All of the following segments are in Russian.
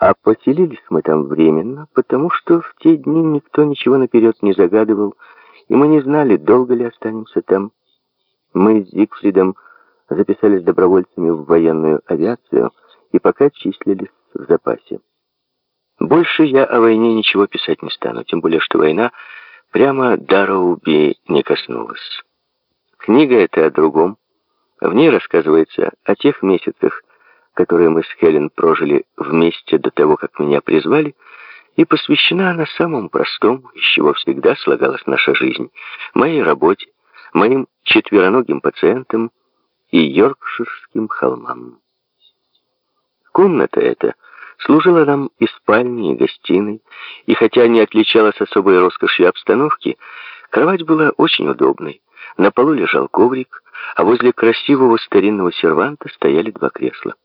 А поселились мы там временно, потому что в те дни никто ничего наперед не загадывал, и мы не знали, долго ли останемся там. Мы с Зигфридом записались добровольцами в военную авиацию и пока числились в запасе. Больше я о войне ничего писать не стану, тем более, что война прямо Дароуби не коснулась. Книга эта о другом. В ней рассказывается о тех месяцах, которые мы с Хелен прожили вместе до того, как меня призвали, и посвящена она самому простому, из чего всегда слагалась наша жизнь, моей работе, моим четвероногим пациентам и йоркширским холмам. Комната эта служила нам и спальней, и гостиной, и хотя не отличалась особой роскошью обстановки, кровать была очень удобной. На полу лежал коврик, а возле красивого старинного серванта стояли два кресла.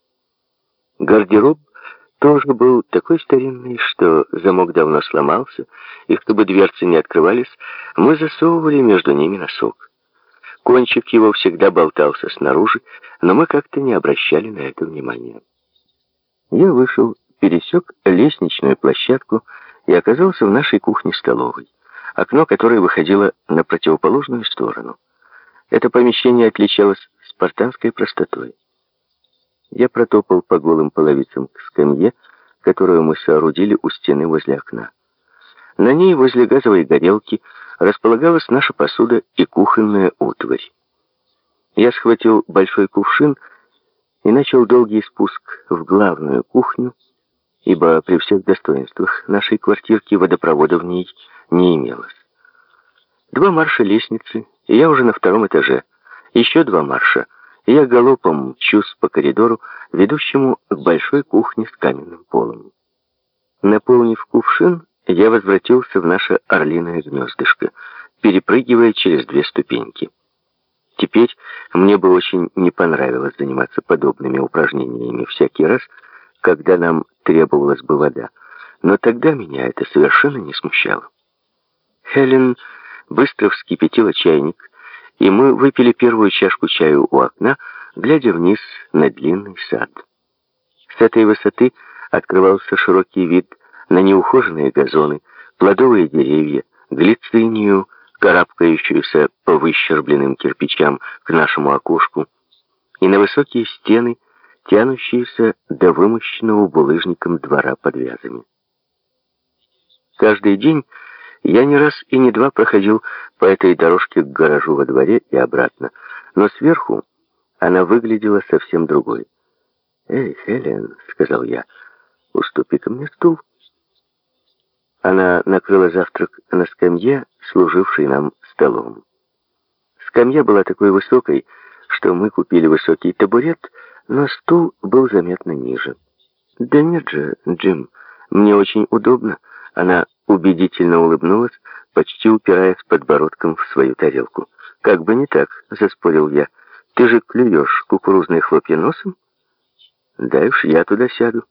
Гардероб тоже был такой старинный, что замок давно сломался, и чтобы дверцы не открывались, мы засовывали между ними носок. Кончик его всегда болтался снаружи, но мы как-то не обращали на это внимания. Я вышел, пересек лестничную площадку и оказался в нашей кухне-столовой, окно которой выходило на противоположную сторону. Это помещение отличалось спартанской простотой. Я протопал по голым половицам к скамье, которую мы соорудили у стены возле окна. На ней, возле газовой горелки, располагалась наша посуда и кухонная утварь. Я схватил большой кувшин и начал долгий спуск в главную кухню, ибо при всех достоинствах нашей квартирки водопровода в ней не имелось. Два марша лестницы, и я уже на втором этаже. Еще два марша, и я галопом мчусь по коридору, ведущему к большой кухне с каменным полом. Наполнив кувшин, я возвратился в наше орлиное гнездышко, перепрыгивая через две ступеньки. Теперь мне бы очень не понравилось заниматься подобными упражнениями всякий раз, когда нам требовалась бы вода, но тогда меня это совершенно не смущало. Хелен быстро вскипятила чайник, и мы выпили первую чашку чаю у окна, глядя вниз на длинный сад. С этой высоты открывался широкий вид на неухоженные газоны, плодовые деревья, глицинию, карабкающуюся по выщербленным кирпичам к нашему окошку, и на высокие стены, тянущиеся до вымощенного булыжником двора под вязами. Каждый день я не раз и не два проходил по этой дорожке к гаражу во дворе и обратно, но сверху она выглядела совсем другой. «Эй, Хелен», — сказал я, — «уступи-ка мне стул». Она накрыла завтрак на скамье, служившей нам столом. Скамья была такой высокой, что мы купили высокий табурет, но стул был заметно ниже. «Да нет же, Джим, мне очень удобно». Она убедительно улыбнулась, почти упираясь подбородком в свою тарелку. «Как бы не так», — заспорил я. «Ты же клюешь кукурузные хлопья носом?» «Дай уж я туда сяду».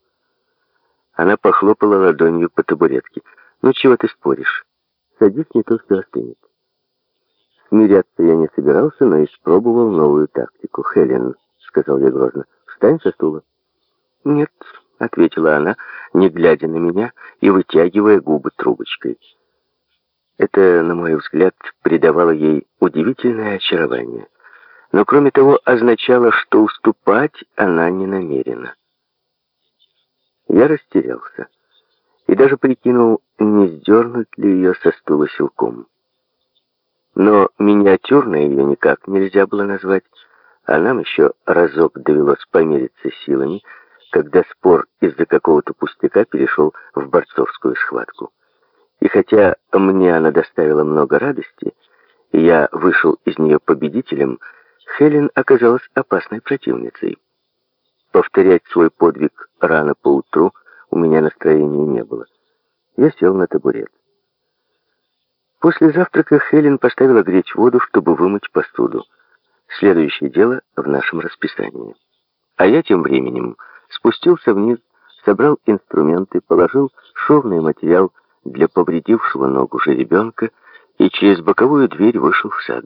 Она похлопала ладонью по табуретке. «Ну чего ты споришь? Садись, не то все остынет». Смиряться я не собирался, но испробовал новую тактику. «Хелен», — сказал я грозно, — «встань со стула». «Нет», — ответила она, не глядя на меня и вытягивая губы трубочкой. Это, на мой взгляд, придавало ей удивительное очарование. Но, кроме того, означало, что уступать она не намерена. Я растерялся и даже прикинул, не сдернуть ли ее со стула силком. Но миниатюрной ее никак нельзя было назвать, а нам еще разок довелось помериться силами, когда спор из-за какого-то пустяка перешел в борцовскую схватку. И хотя мне она доставила много радости, и я вышел из нее победителем, Хелен оказалась опасной противницей. Повторять свой подвиг рано поутру у меня настроения не было. Я сел на табурет. После завтрака Хелен поставила греть воду, чтобы вымыть посуду. Следующее дело в нашем расписании. А я тем временем спустился вниз, собрал инструменты, положил шовный материал для повредившего ногу жеребенка и через боковую дверь вышел в сад.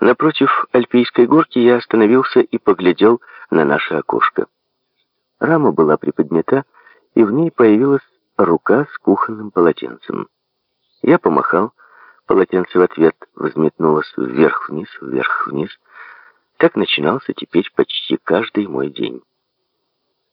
Напротив Альпийской горки я остановился и поглядел на наше окошко. Рама была приподнята, и в ней появилась рука с кухонным полотенцем. Я помахал, полотенце в ответ взметнулось вверх-вниз, вверх-вниз. Так начинался теперь почти каждый мой день.